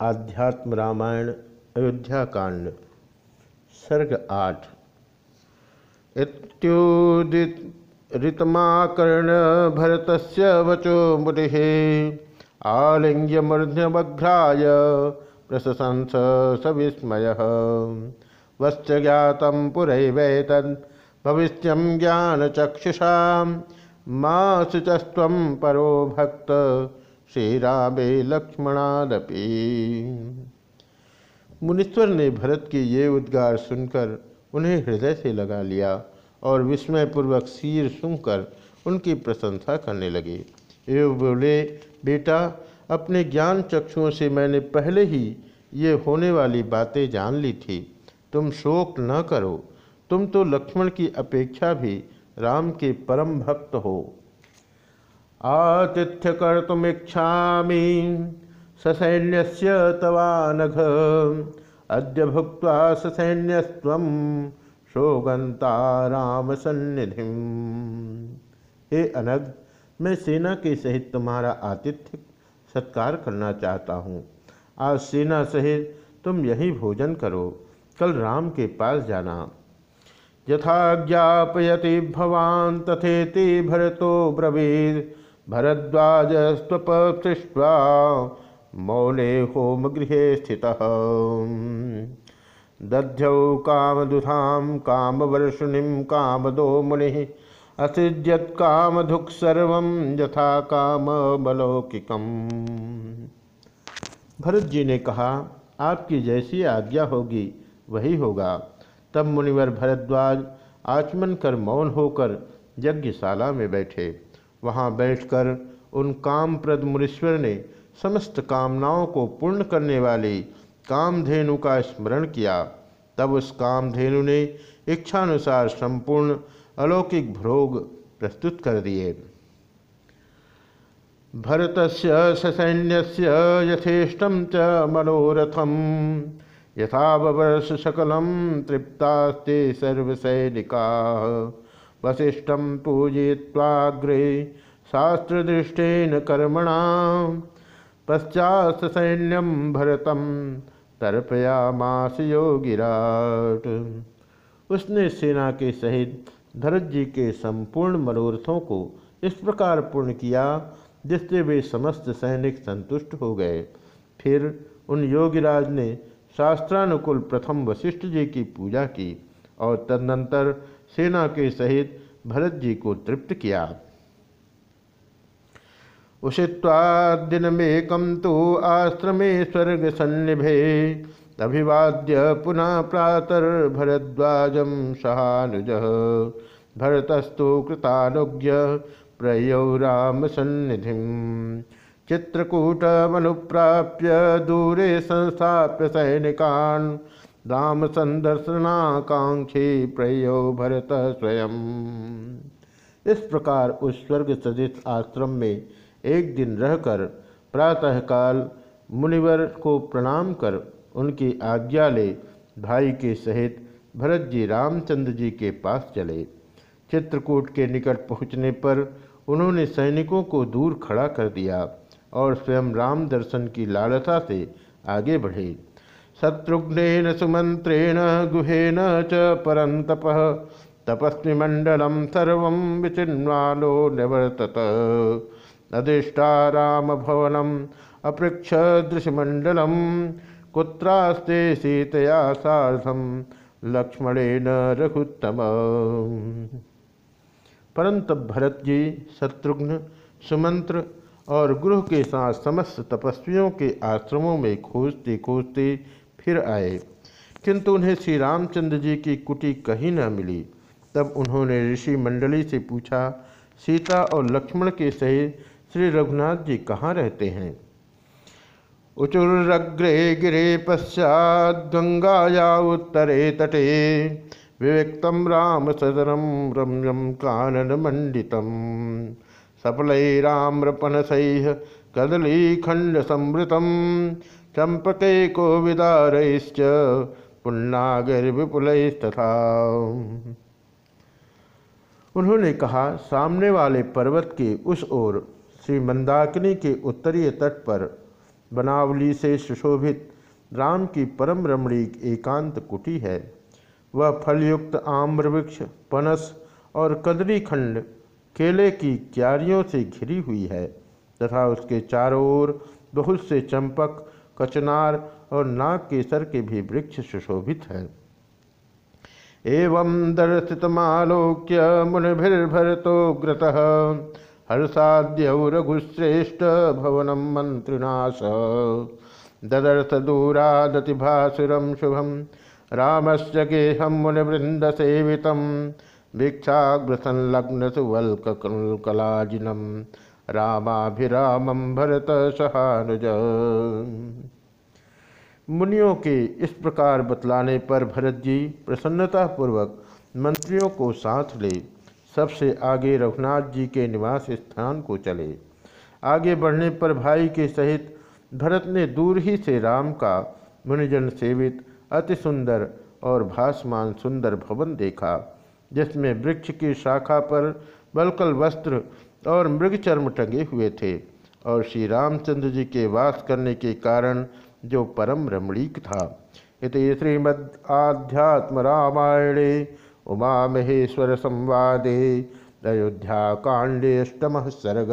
आध्यात्म रामायण, अयोध्या कांड, सर्ग आठ। इत्युदितमाकर्ण भरत वचो मुनि आलिंग्यमूर्धमघ्राय प्रशंस सविस्मय। वश्च ज्ञात पुरैवैतद्, भविष्यं ज्ञानचक्षुषा मासुचस्व परो भक्त। श्री रामे लक्ष्मणादपि। मुनीश्वर ने भरत के ये उद्गार सुनकर उन्हें हृदय से लगा लिया और विस्मयपूर्वक सिर सुनकर उनकी प्रशंसा करने लगे। ये बोले, बेटा, अपने ज्ञान चक्षुओं से मैंने पहले ही ये होने वाली बातें जान ली थी। तुम शोक न करो। तुम तो लक्ष्मण की अपेक्षा भी राम के परम भक्त हो। आतिथ्य कर्तुमीक्षा ससैन्यस्य तवानघ। अद्य भुक्त ससैन्यस्व शोगंता राम सन्निधि हे अनग मैं सेना के सहित तुम्हारा आतिथ्य सत्कार करना चाहता हूँ। आज सेना सहित तुम यही भोजन करो। कल राम के पास जाना। यथा ज्ञापयति भवान तथेति भरतो ब्रवीद। भरद्वाज स्वपृष्ट्वा मौले होम गृह स्थित। दध्यौ कामदुधां कामवर्षुणिं कामदो मुनि असिद्यत कामधुक् सर्व यथा काम बलौकिकम भरत जी ने कहा, आपकी जैसी आज्ञा होगी, वही होगा। तब मुनिवर भरद्वाज आचमन कर मौन होकर यज्ञशाला में बैठे। वहाँ बैठकर उन कामप्रद मुनीश्वर ने समस्त कामनाओं को पूर्ण करने वाले कामधेनु का स्मरण किया। तब उस कामधेनु ने इच्छानुसार संपूर्ण अलौकिक भोग प्रस्तुत कर दिए। भरत ससैन्य यथेष्टम च मनोरथम यथावर्ष सकलम तृप्तास्ते सर्वसैनिका। वशिष्ठम पूजय्वाग्रे शास्त्रदृष्टेन कर्मणा पश्चात सैन्यम भरतम तर्पयामास योगिराट। उसने सेना के सहित भरत जी के संपूर्ण मनोरथों को इस प्रकार पूर्ण किया, जिससे वे समस्त सैनिक संतुष्ट हो गए। फिर उन योगिराज ने शास्त्रानुकूल प्रथम वशिष्ठ जी की पूजा की और तदनंतर सेना के सहित भरत जी को तृप्त किया। उषित्वादिनमेकम तो आश्रमे स्वर्ग सन्निभे, अभिवाद्य पुनः प्रातर भरद्वाजम सहानुज। भरतस्तु कृतानुज्ञ, प्रयौ राम सन्निधि। चित्रकूटमनुप्राप्य दूरे संस्थाप्य सैनिकान् राम संदर्शनाकांक्षी प्रयो भरत स्वयं। इस प्रकार उस स्वर्ग सदित आश्रम में एक दिन रहकर प्रातःकाल मुनिवर को प्रणाम कर उनकी आज्ञा ले भाई के सहित भरत जी रामचंद्र जी के पास चले। चित्रकूट के निकट पहुँचने पर उन्होंने सैनिकों को दूर खड़ा कर दिया और स्वयं राम दर्शन की लालसा से आगे बढ़े। शत्रुघ्न सुमंत्रेण गुहेन च परंतप तपस्विमंडलम सर्व विचिन्वालो निवर्तत। अदिष्टा राम भवनम अपृक्ष दृश्यमंडलम कुत्रास्ते सीतया साधम लक्ष्मणेन रघुत्तम। परंतु भरत जी, शत्रुघ्न, सुमंत्र और गुरु के साथ समस्त तपस्वियों के आश्रमों में खोजते खोजते फिर आए। किंतु उन्हें श्री रामचंद्र जी की कुटी कहीं न मिली। तब उन्होंने ऋषि मंडली से पूछा, सीता और लक्ष्मण के सहित श्री रघुनाथ जी कहाँ रहते हैं? उचुरग्रे गिरे पश्चात गंगाया उत्तरे तटे। विवेक्तम राम सदनम रम्यम कानन मंडितम सफल राम्रपनसैः कदली खंड समृतम चंपके को विदारैश्च पुण्णागिर्विपुलस्तथा उन्होंने कहा, सामने वाले पर्वत के उस ओर श्री मंदाकिनी के उत्तरीय तट पर बनावली से सुशोभित राम की परम रमणीक एकांत कुटी है। वह फलयुक्त आम्र वृक्ष पनस और कदरी खंड केले की क्यारियों से घिरी हुई है तथा उसके चारों ओर बहुत से चंपक कचनार और नाग केसर के भी वृक्ष सुशोभित हैं। एवं दर्शितमालोक्य मुनिभिर्भरतो ग्रत। हर्षाद्यौ रघुश्रेष्ठ भवनम मंत्रिनाश। ददर्थ दूरादतिभासुरम शुभम रामस्य गेहम मुनिवृंद सेवित। भिक्षाग्र संलग्न सुवल्कलाजिनम रामाभिरामम भरत सहानुज। मुनियों के इस प्रकार बतलाने पर भरत जी प्रसन्नतापूर्वक मंत्रियों को साथ ले सबसे आगे रघुनाथ जी के निवास स्थान को चले। आगे बढ़ने पर भाई के सहित भरत ने दूर ही से राम का मुनिजन सेवित, अति सुंदर और भासमान सुंदर भवन देखा, जिसमें वृक्ष की शाखा पर बलकल वस्त्र और मृग चर्म टंगे हुए थे और श्री रामचंद्र जी के वास करने के कारण जो परम रमणीक था। ये श्रीमद आध्यात्म रामायणे उमा महेश्वर संवादे अयोध्या कांडे अष्टम सर्ग।